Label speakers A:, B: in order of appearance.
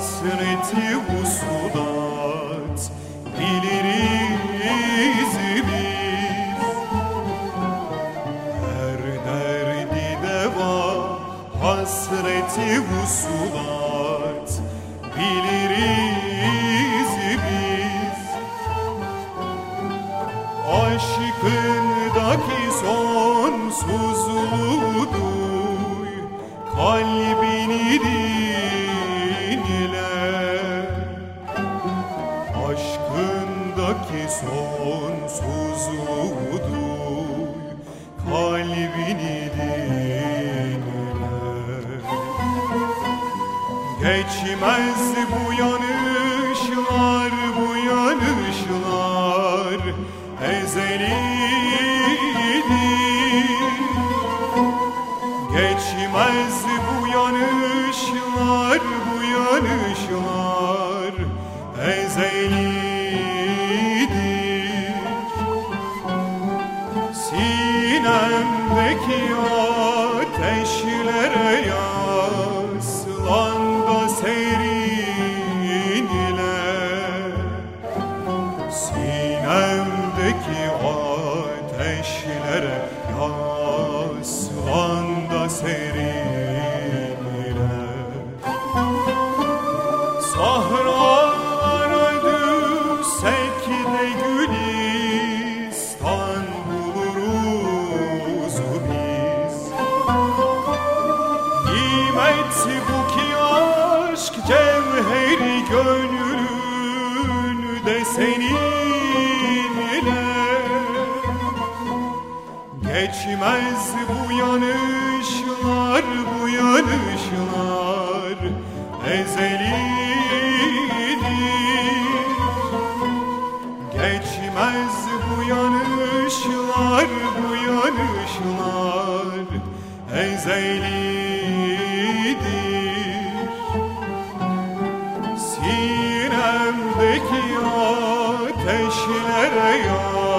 A: hasreti husulat biliriz biz. Her derdi deva hasreti husulat biliriz biz. Aşkındaki sonsuzluğu duy Kalbini dinle Aşkındaki sonsuzluğu duy Kalbini dinle Geçmez bu yanışlar, Sinemdeki ateşlere yaslan da Sinemdeki ateşlere yaslan da Sahralara Nimet bu ki aşk cevheri gönlün de seninle Geçmez bu yanışlar, bu yanışlar ezelidir Geçmez bu yanışlar, bu yanışlar ezelidir Sinemdeki ateşlere seyir